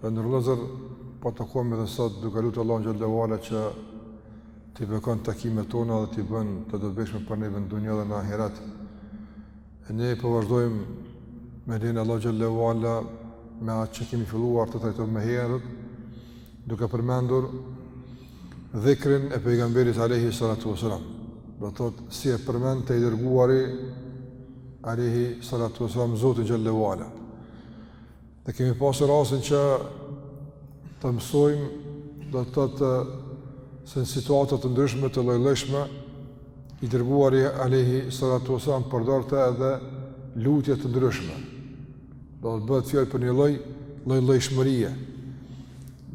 Të nderuar vëllezër, po takohemi edhe sot, duke lutur Allahun xhel-le ue ala që t'i bekon takimet tona dhe t'i bën të dobishme për neve në dunja dhe në ahiret. E ne po vazhdojmë po me lejen e Allahut xhel-le ue ala me atë që kemi filluar të trajtojmë më herët, duke përmendur dhikrin e pejgamberit alejhi salatu ve selam. Do të thotë, si e përmendte i dërguari alejhi salatu ve selam, Zotin xhel-le ue ala. Ne kemi pasur rastin që të mësojmë do të thotë se në situata të ndryshme të lloj-llojshme i dërguari alejhi salatu ve selam përdorte edhe lutje të ndryshme. Do të thotë bëhet fjalë për një lloj lloj-llojshmërie.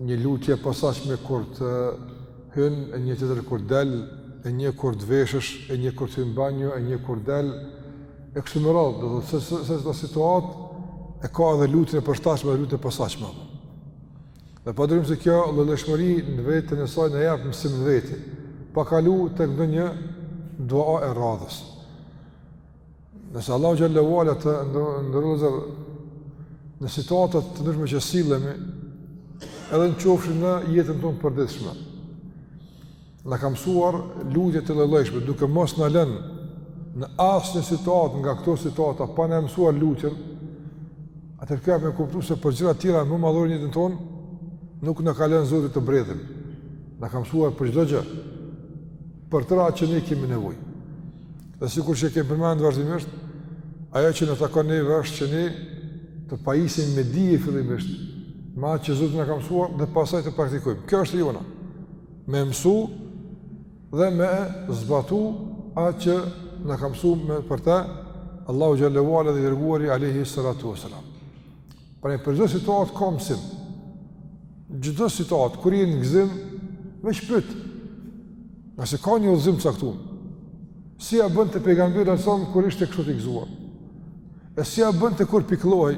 Një lutje posaçme kur të hyn e një tjetër kur del, e një kur të veshësh, e një kur të hyn në banjo, e një kur del, e kështu me radhë, do të thotë se çdo situatë e ka edhe lutjen e përshtatshme dhe lutjen e posaçme. Dhe pa dyshim se kjo llojllojshmëri në veten e saj na jep mësim në vete. Pa kalu tek ndonjë dua e radhës. Nëse Allahu xhel-le ue ala të nderuar vëllezër në situata të ndryshme që sillemi, edhe në qofshin në jetën tonë të përditshme. Na ka mësuar lutje të lloj-llojshme, duke mos na lënë në asnjë situatë nga këto situata pa na mësuar lutjen. Atëherë kjo me kuptu se për gjëra të tjera më madhore në jetën tonë nuk na ka lënë Zoti të bredhim. Na ka mësuar për çdo gjë. Për tërë atë që ne kemi nevojë. Dhe sikur që kemi përmendur vazhdimisht, ajo që na takon neve është që ne të pajisim me dije fillimisht, me atë që Zoti na ka mësuar dhe pastaj të praktikojmë. Kjo është e jona. Me mësu dhe me zbatu atë që na ka mësu për te, Allahu xhel-le ue ala dhe i dërguari alejhi salatu ve selam. Pra për çdo situatë ka mësim. Çdo situatë, kur je në gëzim, veç pyt nëse ka një udhëzim të caktum. Si ia bënte pejgamberi alejhi selam, kur ishte kështu i gëzuar. E si ia bënte kur pikëllohej,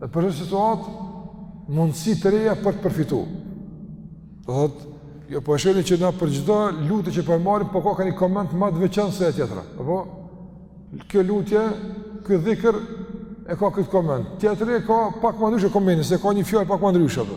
Dhe për çdo situatë, mundësi të reja për të përfitu. Do thotë, ju po e shihni që na për çdo lutje që po e marrim, po ka ka një koment ma të veçantë se e tjetra. Apo kjo lutje, ky dhikër, e ka këtë koment. Tjetri e ka pak ma ndryshe komentin, se ka një fjalë pak ma ndryshe. Dhe.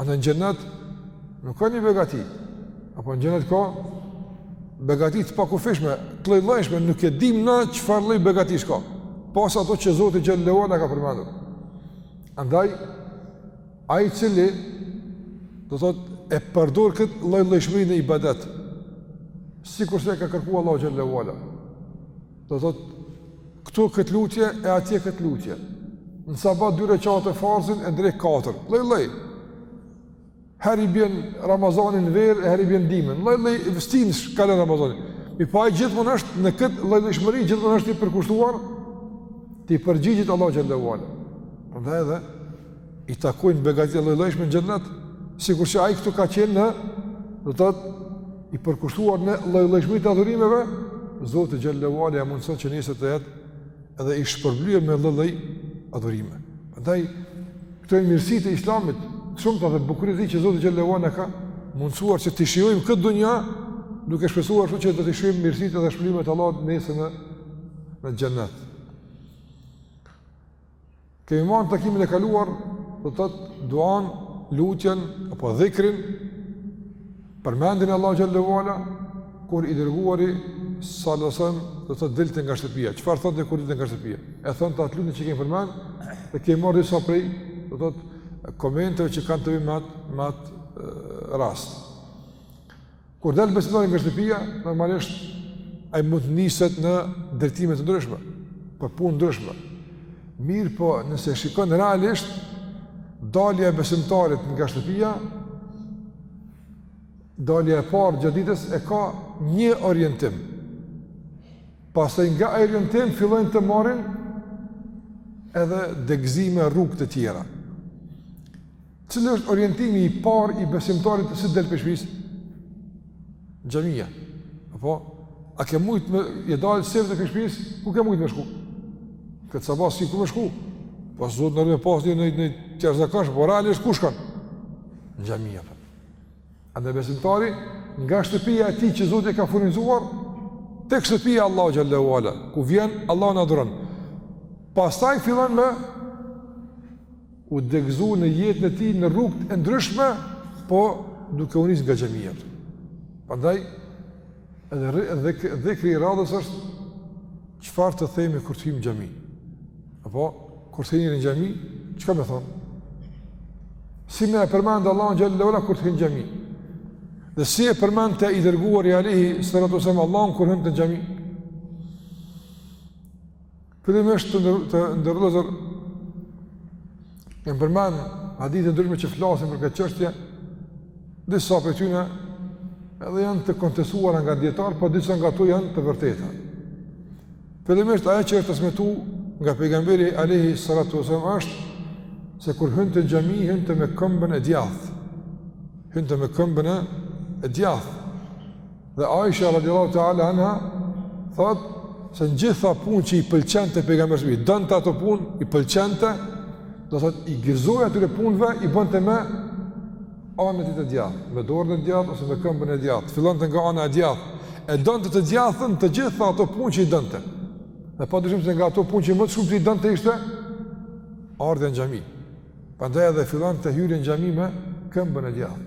Andaj në xhenet nuk ka një begati, apo në xhenet ka begati të pakufishme, të llojllojshme, nuk e dimë na çfarë lloj begatish ka, pos ato që Zoti xhel-le ue ala ka përmendur. Andaj, ai i cili, do të thotë, e përdor këtë llojllojshmëri në ibadet, sikurse e ka kërku Allahu xhel-le ue ala. Do të thotë këtu këtë lutje e atje këtë lutje. Në sabah dy rekate farzin e në drekë katër. Lloj lloj. Herë i bjen Ramazani verë, herë i bjen dimën. Lloj lloj stinësh kalon Ramazani. Mirëpo ai gjithmonë është në këtë llojllojshmëri gjithmonë është i përkushtuar t'i përgjigjet Allahut xhelle ue ala. Prandaj edhe i takojnë begatitë e llojllojshme në xhenet, sikur që ai këtu ka qenë në, do të thotë i përkushtuar në llojllojshmëri të adhurimeve, Zoti xhelle ue ala e mundëson që njësoj të jetë edhe i shpërblyer me lloj lloj adhurime. Ndaj, këto mirësitë e islamit, shumë të, dhe bukuritë që Zoti xhelle ue ala ka mundësuar që t'i shijojmë në këtë dunja, duke shpresuar shumë që do t'i shijojmë mirësitë edhe shpërblimet e Allahut njësoj në, në xhenet. Kemi marrë në takimin e kaluar, do të thotë duan, lutjen apo dhikrin përmendjen e Allahut xhelle ue ala kur i dërguari sallallahu alejhi ue selem, do të thotë, dilte nga shtëpia. Çfarë thonte kur dilte nga shtëpia? E thonte atë lutjen që kemi përmend, dhe kemi marrë disa prej, do të thotë komenteve që kanë të bëjnë me atë rast. Kur del besimtari nga shtëpia, normalisht ai mund të niset në drejtime të ndryshme, për punë të ndryshme. Mirëpo, nëse shikon realisht, dalja e besimtarit nga shtëpia, dalja e parë gjatë ditës e ka një orientim. Pastaj nga ai orientim fillojnë të marrin edhe degëzime rrugë të tjera. Cili është orientimi i parë i besimtarit si të del prej shpisë? Xhamia. Apo? A ke mujtë me i dalë sirë të për Ku ke mujtë me shku? Këtë sabah s'ki ku me shku? Po së zotë nërë me pasë një në, në tjerë zakashë, po realisht ku shkon? Në xhami, pra. A në besimtari, nga shtëpia e tij që Zoti e ka furnizuar, tek shtëpia e Allahut xhelle ue ala, ku vjen Allahun e adhuron. Pastaj fillon me u degëzu në jetën e tij në rrugët e ndryshme, po duke u nis nga xhamia. Prandaj edhe dhikri i radhës është çfarë të themi kur të hijmë në xhami. Apo kur të hini në xhami, çka me thonë? Si me e përmend Allahun xhelle ue ala kur të hijmë në xhami? Dhe si e përmendte i dërguari alejhi salatu ue selam Allahun kur hinte në xhami? Fillimisht të nderuar vëllezër, janë përmend hadithe të ndryshme që flasin për këtë çështje. Disa prej tyre edhe janë të kontestuara nga dijetarët, por disa nga ato janë të vërteta. Fillimisht ajo që është transmetuar nga pejgamberi alejhi salatu ue selam është se kur hynte në xhami hynte me këmbën e djathtë. Hynte me këmbën e djathtë. Dhe Aisha radiallahu ta'ala anha, thot, se në gjitha pun që i pëlqente pejgamberit, i donte ato pun, i pëlqente, do thot, i gëzoj atyre punve, i bënte me anën e tij të djathë, me dorën e djathë, ose me këmbën e djathë, fillonte nga ana e djathë, e donte të djathën të gjitha ato pun që i donte. Dhe pa dyshim se nga ato pun që më së shumti i donte ishte, ardhja në xhami. Prandaj edhe fillonte hyrjen në xhami me këmbën e djathë.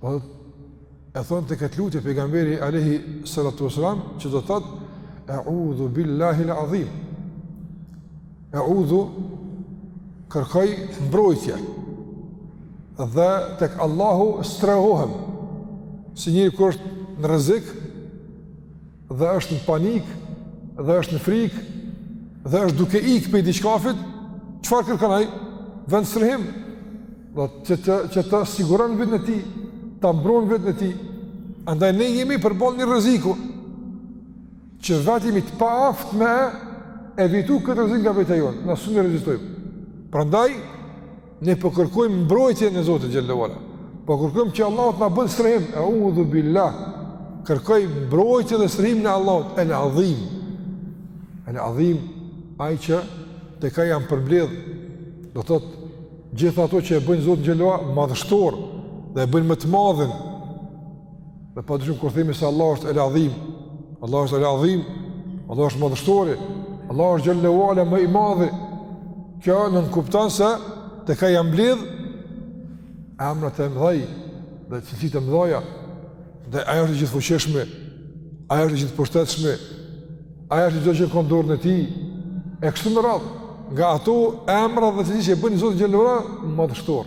Po e thonte ket lutje pejgamberi alayhi salatu wasalam që do thot a'udhu billahi al-adhim. A'udhu kërkoj mbrojtje. Dhe tek Allahu strehohem. Si njeri kur është në rrezik, dhe është në panik dhe është në frikë dhe është duke ikë prej diçkafit, çfarë kërkon ai? Vend strehim, do thotë që ta siguron veten e tij, ta mbron veten e tij. Andaj ne jemi përballë një rreziku që vet jemi të paaftë me evitu këtë rrezik nga vetja jonë, na s'mun i rezistojmë. Prandaj Ne po kërkojmë mbrojtjen e Zotit xhelle ve ala. Po kërkojmë që Allahu të na bën strehim. E'udhu billah. Kërkoj mbrojtje dhe strehimin e Allahut El Adhim. El Adhim ai që tek ai janë përmbledh do thot gjithë ato që e bëjnë Zotin xhelle ve ala madhështor dhe e bëjnë më të madhin Dhe pa dyshim kur themi se Allah është El Adhim, Allah është El Adhim, Allah është madhështori, Allah është xhelle ve ala më i madhi, kjo nënkupton se tek ai jan mbledh emrat e mdhej dhe cilësit e mdhaja dhe ai është i gjithëfuqishmi, ai është i gjithëpushtetshmi, ai është çdo gjë ka n'dorën e tij, e kështu me radhë, nga ato emra dhe cilësi që e bëjnë Zotin xhelle ve ala madhështor.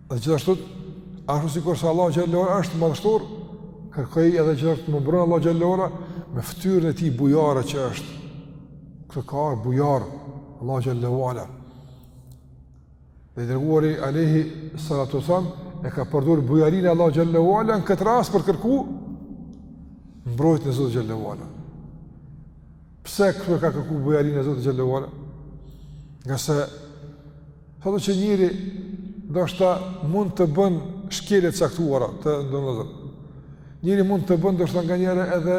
Dhe gjithashtu, ashtu sikurse Allah xhelle ve ala është madhështor, kërkoj edhe gjithashtu të më mbron Allah xhelle ve ala me ftyrën e tij bujare që është. Këtë ka arë bujarë, Allah xhelle ve ala. Dhe i dërguari alejhi salatu selam e ka përdor bujarinë e Allahut xhelle ve ala në këtë rast për kërku mbrojtjen e Zotit xhelle ve ala. Pse këtu e ka kërku bujarinë e Zotit xhelle ve ala? Ngase, thotë që njeri, ndoshta mund të bën shkelje të caktuara, të ndonëzër. Njeri mund të bën, ndoshta nganjëherë edhe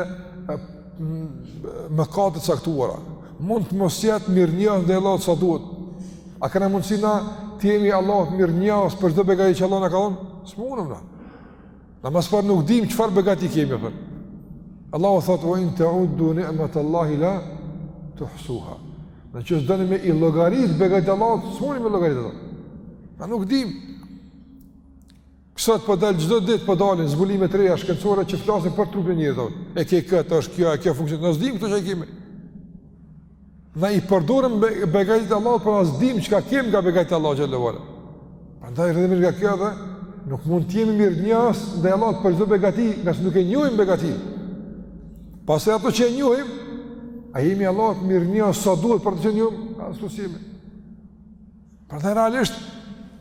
mëkate të caktuara. Mund të mos jetë mirënjohës ndaj Allahut sa duhet. A kena mundësi na t'i jemi Allahut mirënjohës për çdo begati që Allahu na ka dhonë? S'munëm na. Na as që nuk dim çfarë begati kemi apo. Allahu thot wa in ta'uddu ni'mat Allahi la tuhsuha. Në qoftë se doni me i llogarit begatitë e Allahut s'muni me i llogarit ato. Na nuk dim. Sot po dal çdo ditë po dalin zbulime të reja shkencore që flasin për trupin e njeriut. E ke këtë, është kjo, e kjo funksionon. Na s'dim këto që kemi. Na i përdorim begatitë e Allahut, por as dim çka kem nga begatitë e Allahut xhelle ve ala. Prandaj rrjedhimisht nga kjo edhe nuk mund të jemi mirënjohës ndaj Allahut për çdo begati, ngase nuk e njohim begatin. Pastaj ato që e njohim, a jemi Allahut mirënjohës sa duhet për ato që i njohim, as aty s'jemi. Prandaj realisht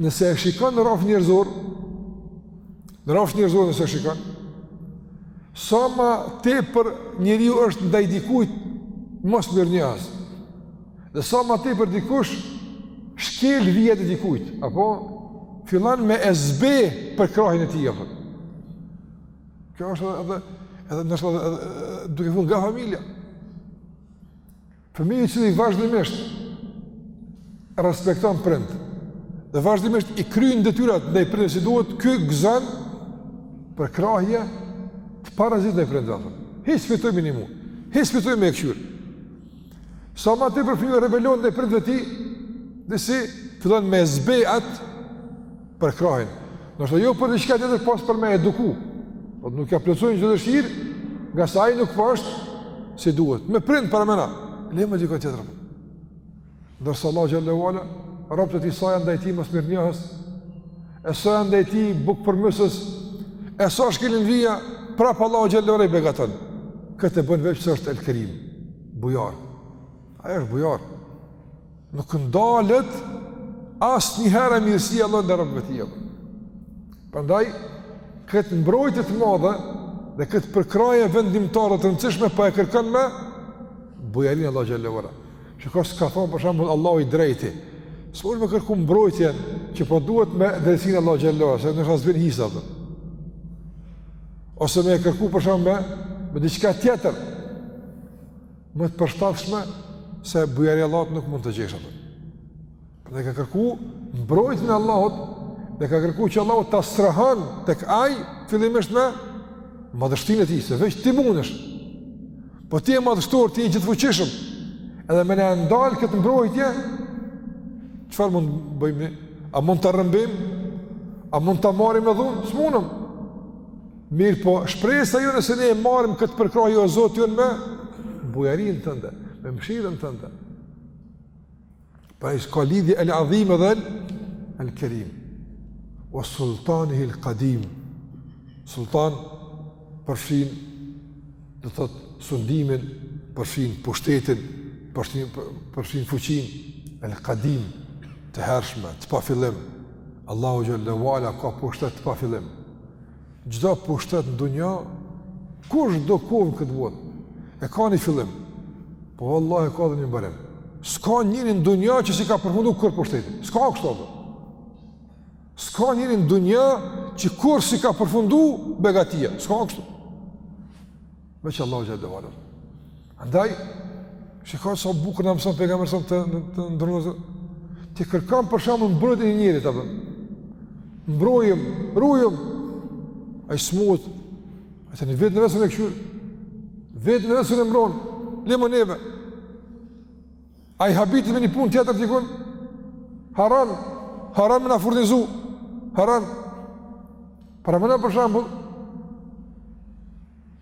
nëse e shikon në rrafsh njerëzor, në rrafsh njerëzor nëse e shikon, sa më tepër njeriu është ndaj dikujt mosmirënjohës. Dhe sa më tepër dikush shkel vijat e dikujt, apo fillon me e zbeh përkrahjen e tij apo. Kjo është edhe edhe ndoshta duke fillu nga familja. Fëmija i cili vazhdimisht respekton prindët dhe vazhdimisht i kryn detyrat ndaj prindve si duhet, ky gëzon përkrahje të paprajshme të prindve tanë. Hec shpejtoj me i ndihmu, hec shpejtoj me e këqyrë. Sa ma tepër fëmija rebelon ndaj prindve të tij, disi fillon me e zbeh atë përkrahjen. Ndoshta jo për diçka tjetër po së paku për me eduku. Po nuk ja plotësojnë çdo dëshirë, ngase ai nuk po është si duhet. Me prind paramendo. Le me dikon tjetër. Ndërsa Allahu xhelle ve ala, robët e tij sa janë ndaj tij mosmirënjohës, e sa janë ndaj tij bukëpërmbysës, e sa i shkelin vijat, prapë Allahu xhelle ve ala i begaton. Këtë e bën veç se është El-Kerim, bujar. Ai është bujar. Nuk ndalet asnjëherë mirësia e Allahut ndaj robve të tij. Prandaj, këtë mbrojtje të madhe dhe këtë përkrahje vendimtare të rëndësishme po e kërkon me bujarinë e Allahut xhelle ve ala. Çka s'ka thonë për shembull Allahu i drejti. S'mund me kërku mbrojtjen që po duhet me drejtësinë e Allahut xhelle ve ala, se ndoshta s'bjen hise ty. Ose me e kërku për shembull me, me diçka tjetër, më të përshtatshme se bujaria e Allahut nuk mund të gjesh atë. Prandaj ka kërku mbrojtjen e Allahut dhe ka kërku që Allahu ta strehon tek ai fillimisht me madhështinë e tij, se veç ti mundesh. Po ti je madhështor, ti je i gjithëfuqishëm. Edhe me na e ndalë këtë mbrojtje, çfarë mund të bëjmë ne? A mund ta rrëmbejm? A mund ta marrim me dhunë? S'mundemi. Mirëpo shpresa jonë se ne e marrim këtë përkrahje o Zot jonë me bujarinë tënde, me mëshirën tënde. Pra ka lidhje el adhim edhe el kerim. Ve sultanihil kadim. Sultan përshin do të thotë sundimin, përshin pushtetin, përshin, përshin fuqinë, el kadim, të hershme, të pa fillim. Allahu Xhelle ve Ala ka pushtet të pa fillim. Çdo pushtet në dunja, kushdo koftë në këtë botë, e ka një fillim, po vallah e ka dhe një mbarim. S'ka njeri në dunja që s'i ka përfundu kurrë pushteti, s'ka kështu. S'ka njeri në dunja që kurrë s'i ka përfundu begatia, s'ka kështu. Veç Allahu Xhelle ve Ala. Andaj, shikon sa bukur na mëson pejgamberi sa të të ndërlozë. Ti kërkon për shembull mbrojtjen e njerit apo? Mbrojëm, rujëm. Ai s'mund. Ai tani veten e vet s'un e kqyr. Veten e vet s'un e mbron. Le më neve. Ai habitet me një punë tjetër t'ikon. Harron, harron me na furnizu. Harron. Paramendo për shembull,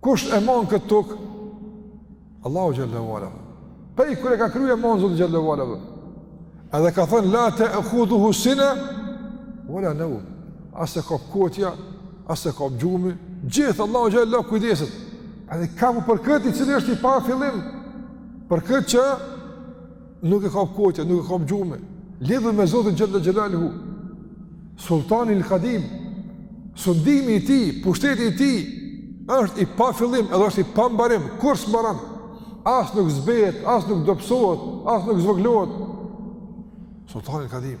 Kush e man këtë tokë? Allahu Xhelle ve Ala. Pej kur e ka kriju e man Zoti Xhelle ve Ala. Edhe ka thënë, la te'hudhuhu sine, wala neum. As e kap kotja, as e kap gjumi, gjithë Allahu Xhelle kujdeset. Edhe kapu për këtë i cilë është i pa fillim, për këtë që Nuk e kap kotja, nuk e kap gjumi. Lidhur me Zotin Xhelle Xhelaluhu. Sultanihil Kadim. Sundimi i tij, pushteti i tij është i pa fillim, edhe është i pa mbarim. Kurrë s'mbaron, as nuk zbehet, as nuk dobësohet, as nuk zvogëlohet. Sultanihil Kadim.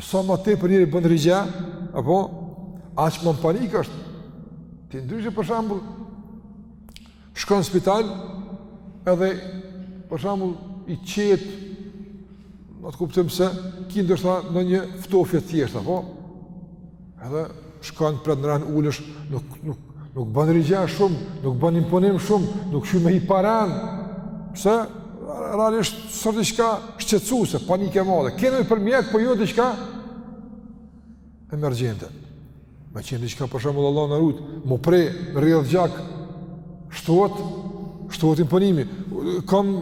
Sa më tepër njeri bën rixha, apo aq më n'panik është. Ti ndryshe për shembull shkon në spital edhe për shembull i qet në të kuptim se ki ndoshta ndonjë ftofje të thjeshtë, apo? Edhe shkon pret në rend, ulesh, nuk nuk nuk bën rixha shumë, nuk bën imponim shumë, nuk shtyn me hi pa rend. Pse? Realisht, s'osht diçka shqetësuese, panik e madhe. Ke nevojë për mjek, po jo diçka emergjente. Me qenë diçka për shembull Allah na rujt, m'u pre, rrjedh gjak, shtohet, shtohet imponimi. Kam,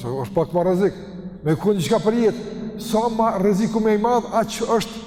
se është pak ma rrezik, me kënë diçka për jetë, sa ma rreziku ma i madh, aq është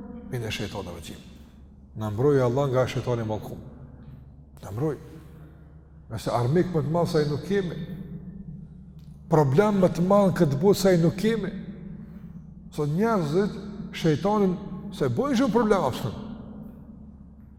mine shejtani rraxhim. Na mbroj Allah nga shejtani i mallkum. Na mbroj. Se armik më të madh se ai nuk kemi, problem më të madh në këtë botë se ai nuk kemi, sot njerëzit, shejtanin, s'e bojnë shumë problem, apsën.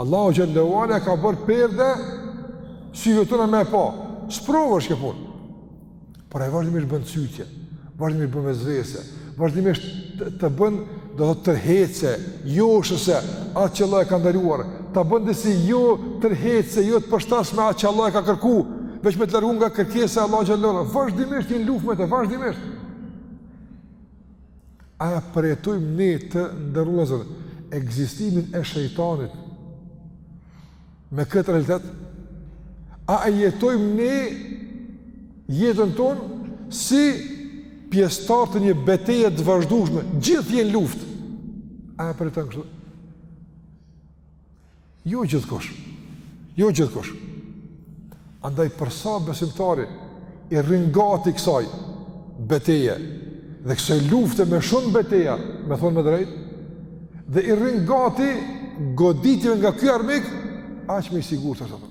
Allahu xhallahu ala ka bërë perde si syve tona me e pa. Sprovë është kjo punë. Por ai vazhdimisht bën cytje, vazhdimisht bën vesvese, vazhdimisht të, ta bën do thotë tërheqëse, joshëse, atë që Allah e ka ndaluar, ta bën disi jo tërheqëse, jo të përshtatshme atë që Allah e ka kërku, veç me të largu nga kërkesa Allahut xhelle ve ala, vazhdimisht je në luftë me te vazhdimisht. A e përjetojmë ne të nderuar ekzistimin e shejtanit me këtë realitet? A e jetojmë ne jetën tonë si pjesëtarë të një beteje të vazhdueshme, gjithnjë në luftë? A e përjetojmë kështu? Jo gjithkush. Jo gjithkush. Andaj për sa besimtari i rrin gati kësaj beteje dhe kësaj lufte me shumë beteja, me thonë më drejt, dhe i rrin gati goditjeve nga ky armik, aq më i sigurt është atë.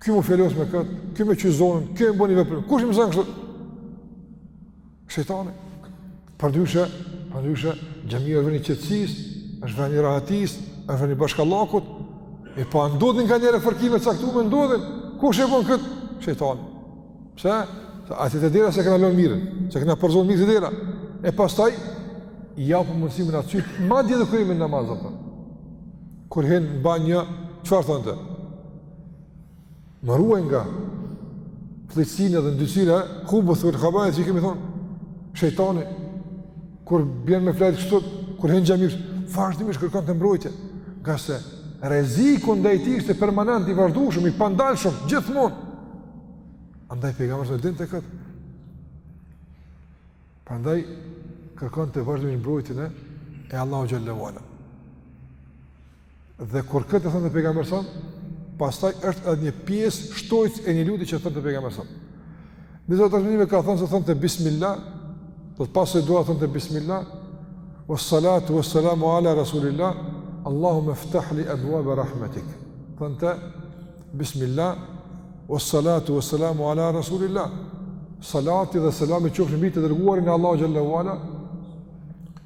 Ky më fjalos me këtë, ky më qysh zonën, ky më bëni veprim. Kush më bën kështu? Shejtani. Përndryshe, përndryshe, xhamia është veni i qetësisë, është veni i rahatisë, është veni i bashkallakut, e pa po ndodhin nganjëherë fërkime të caktume, ndodhin, kush e bon këtë? Shejtani. Pse? A te dera se këna lënë mirë, se këna përzonë mirë te dera. E pastaj, i japim mundësi me na cytë, madje edhe kur jemi në namaz, për. Kur hin në banjë, çfarë thonte? Më ruaj nga fëlliqësinë dhe ndyrësira, hubthi vel habaith që i kemi thonë, shejtani, kur bjen me fjet kështu, kur hin në xhami kështu, vazhdimisht kërkonte mbrojtje, ngase rreziku ndaj tij ishte permanent i vazhdueshëm, i pandalshëm, gjithmonë. Andaj pejgamberi sa e dinte kët. Prandaj kërkonte vazhdimisht mbrojtjen e Allahut xhallahu ala. Dhe kur këtë e thonte pejgamberi sa, pastaj është edhe një pjesë shtojcë e një lutje që thonte pejgamberi sa. Në disa transmetime ka thënë se thonte bismillah, do thotë pas kësaj duaje thonte bismillah, ve salatu, ve salamu ala rasulillah, Allahumme ftah li ebvabe rahmetik. Thonte bismillah, ve salatu, ve salamu ala rasulillah, salati dhe selami qofshin mbi të dërguarin e Allahut xhelle ve ala,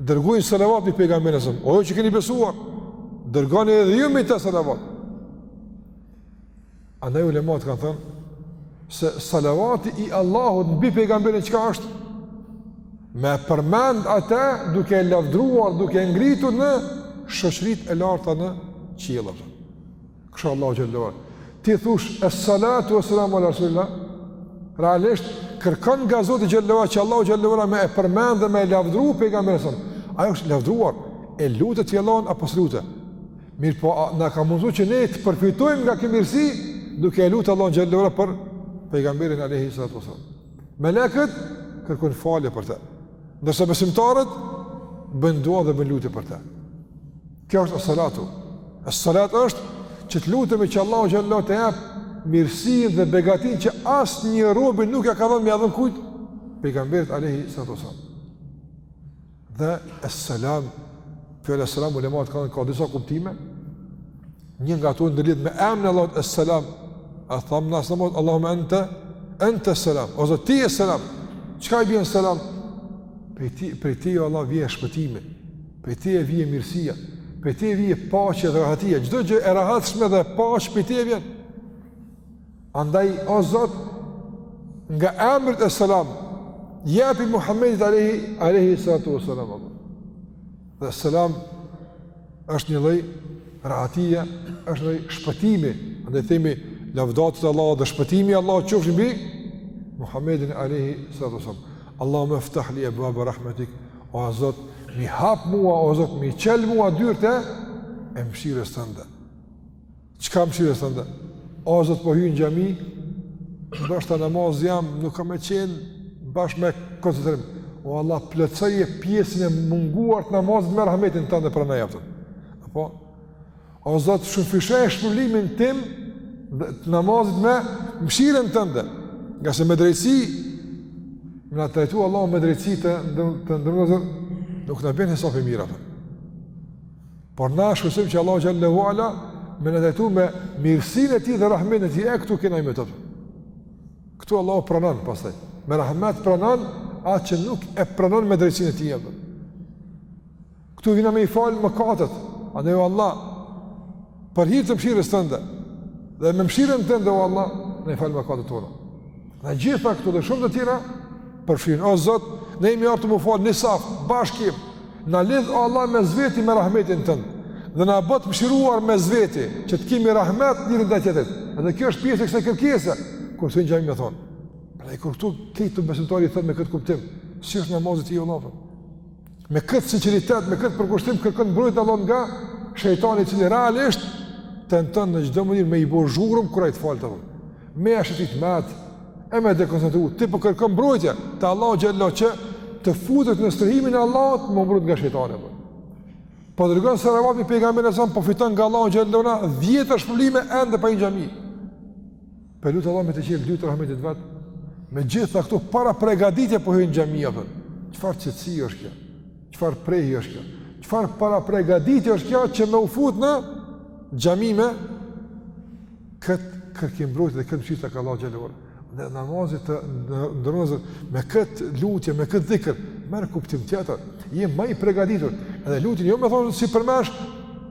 Dërgojnë salavat mbi pejgamberin sa. O ju që keni besuar, dërgoni edhe ju mbi të salavat. Andaj ulemat kanë thënë se salavati i Allahut mbi pejgamberin çka është? Me përmend atë duke e lavdruar, duke e ngritur në shoqëritë e larta në qiell. Kështu Allahu xhallahu. Ti thosh es salatu was salam ala rasulillah. Realisht kërkon nga Zoti xhallahu që Allahu xhallahu me e përmend dhe me e lavdru pejgamberin. Ai është lavdruar e lute ti Allahun apo s'e lute. Mirëpo na ka mundsuar që ne të përfitojmë nga kjo mirësi duke e lutur Allahun xhallahu për pejgamberin alayhi salatu wasallam. Melekët kërkojnë falje për të. Ndërsa besimtarët bëjnë dua dhe bëjnë lutje për të. Kjo është as-salatu. As-salat është që të lutemi që Allahu xhallahu t'i jap mirësinë dhe begatinë që asnjë robi nuk ia ka dhënë me dhën kujt pejgamberit alayhi salatu wasallam. Dhe as-salam për as-salam ulematë thanë ka disa kuptime. Një nga ato ndërlidh me emrin e Allahut as-salam. A tham na salam Allahumma anta anta salam. O Zot ti je salam. Çka i bjen salam? Prej teje Allah vjen shpëtimi. Prej teje vjen mirësia, prej teje vjen paqe dhe rahatia, çdo gjë e rahatshme dhe paqe prej teje vjen. Andaj, o Zot, nga emri yt es-selam, jepi Muhammedit Alejhi, Alejhi Salatu ve Salam, Allah. Dhe selam është një lloj rahatia, është një lloj shpëtimi, andaj themi, lavdatat Allah dhe shpëtimi Allah qofshin mbi Muhammedin Alejhi Salatu ve Salam. Allahumma ftah li ebvabe rahmetik, O Zot, m'i hap mua, o Zot, m'i çel mua dyert e mëshirës tënde. Çka mëshirës tënde? O Zot, po hyj në xhami, ndoshta në namaz jam, nuk kam me qenë bashkë me koncentrim. O Allah, plotësoje pjesën e munguar të namazit me rahmetin tënd, pranoje të plotë. Apo? O Zot, shumëfishoje shpërblimin tim dhe të namazit me mëshirën tënde. Ngase me drejtësi, me na trajtu Allah me drejtësi, të nderuar vëllezër, nuk na bjen hesapi mirë. Por na shpresojmë që Allah xhalla wa ala me na trajtu me mirësinë e tij dhe rahmetin e tij, e këtu kena i me të për. Këtu Allahu pranon, pastaj. Me rahmet pranon atë që nuk e pranon me drejtësinë e tij. Këtu vina me i fal mëkatet, a ne o Allah, për hirë të mshirës tënde, dhe me mshirën tënde o Allah, na i fal mëkatet tona. Dhe gjitha këto dhe shumë të tjera, përfshin, o Zot, ne jemi ardhë me u fal në saf, bashkim, na lidh o Allah mes veti me rahmetin tënd, dhe na bën të mshiruar mes veti, që të kemi rahmet njëri ndaj tjetrit. Edhe kjo është pjesë e kësaj kërkese, kur të një me thonë. Pra kur këto, këto besimtari i thotë me këtë kuptim, si është namazi i Allahëve? Me këtë sinqeritet, me këtë përkushtim kërkon mbrojtjen e Allahut nga shejtani i cili realisht tenton në çdo mënyrë me i bo zhurmë kur ai të falet, me ia shetit mendt, e me dekoncentru, ti po kërkon mbrojtje te Allahu xhelle shanuhu që të futet në strehimin e Allahut me u mbrojt nga shejtani. Po tregon se rëvapi pejgamberi alejhi selam, po fiton nga Allahu xhelle shanuhu dhjetëra shpërblime ende pa hi në xhami. Po lut Allahun me t'i çelë dyrt e rahmetit vet, me gjithë këto parapregaditje po hyn n'xhami, dhe çfarë qetësie është kjo, çfarë prehje është kjo, çfarë parapregaditje është kjo që me u fut në xhami me këtë kërkim mbrojtje dhe këtë mëshirë nga Allahu xhelle shanuhu. Dhe namazi, të nderuar vllezër, me këtë lutje, me këtë dhikër, merr kuptim tjetër, je ma i pregaditur, edhe lutjen jo me thonë si përmendsh,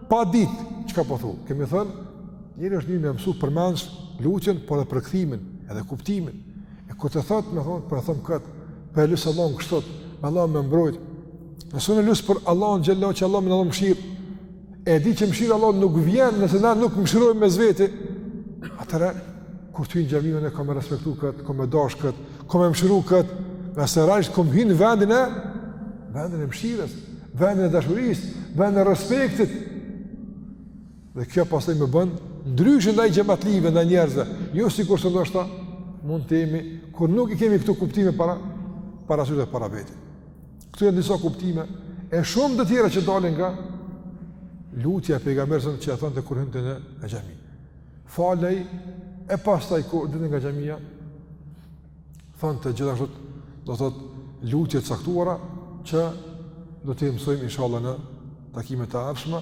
pa ditë, çka po thu, kemi thënë, Njeri është mirë me mësu përmendsh lutjen, por edhe përkthimin, edhe kuptimin. E kur të thotë me thonë, po e thom këtë, po e lus Allahun kështu, me Allah me mbrojt. Nëse unë e lus pra Allahun xhelle shanuhu, që Allah me na dhënë mëshirë, e di që mëshira e Allahut nuk vjen nëse na nuk mëshirojmë mes veti, atëherë, kur t'hyj në xhami unë kam me respektu këtë, kam me dash këtë, kam me mëshiru këtë, nëse rajshë kam hi në vendin e, vendin e mëshirës, vendin e dashurisë, vendin e respektit, Dhe kjo pastaj më bën ndryshe ndaj xhematlive, ndaj njerëzve. Jo sikurse ndoshta mund të jemi kur nuk i kemi këto kuptime para para syve e para veti. Këto janë disa kuptime e shumë të tjera që dalin nga lutja e pejgamberit që e thonte kur hynte në xhami. Falej e pastaj kur dilte nga xhamia thonte gjithashtu do të thotë lutje të caktuara që do t'i mësojmë inshallah në takime të ardhshme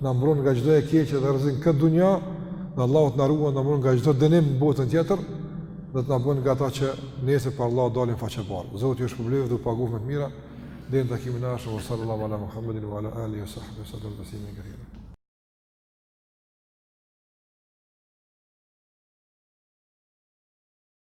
na mbron nga çdo e keqe dhe rrezik në këtë dunja, dhe Allahu të na ruan na mbron nga çdo dënim në botën tjetër, dhe të na bën nga ata që nesër para Allahut dalin faqebardhë. Zoti ju shpërbleftë dhe u pagoftë me të mira. Deri në takimin e ardhshëm sallallahu ala Muhammedin wa ala alihi wa sahbihi sallam taslimin kathira.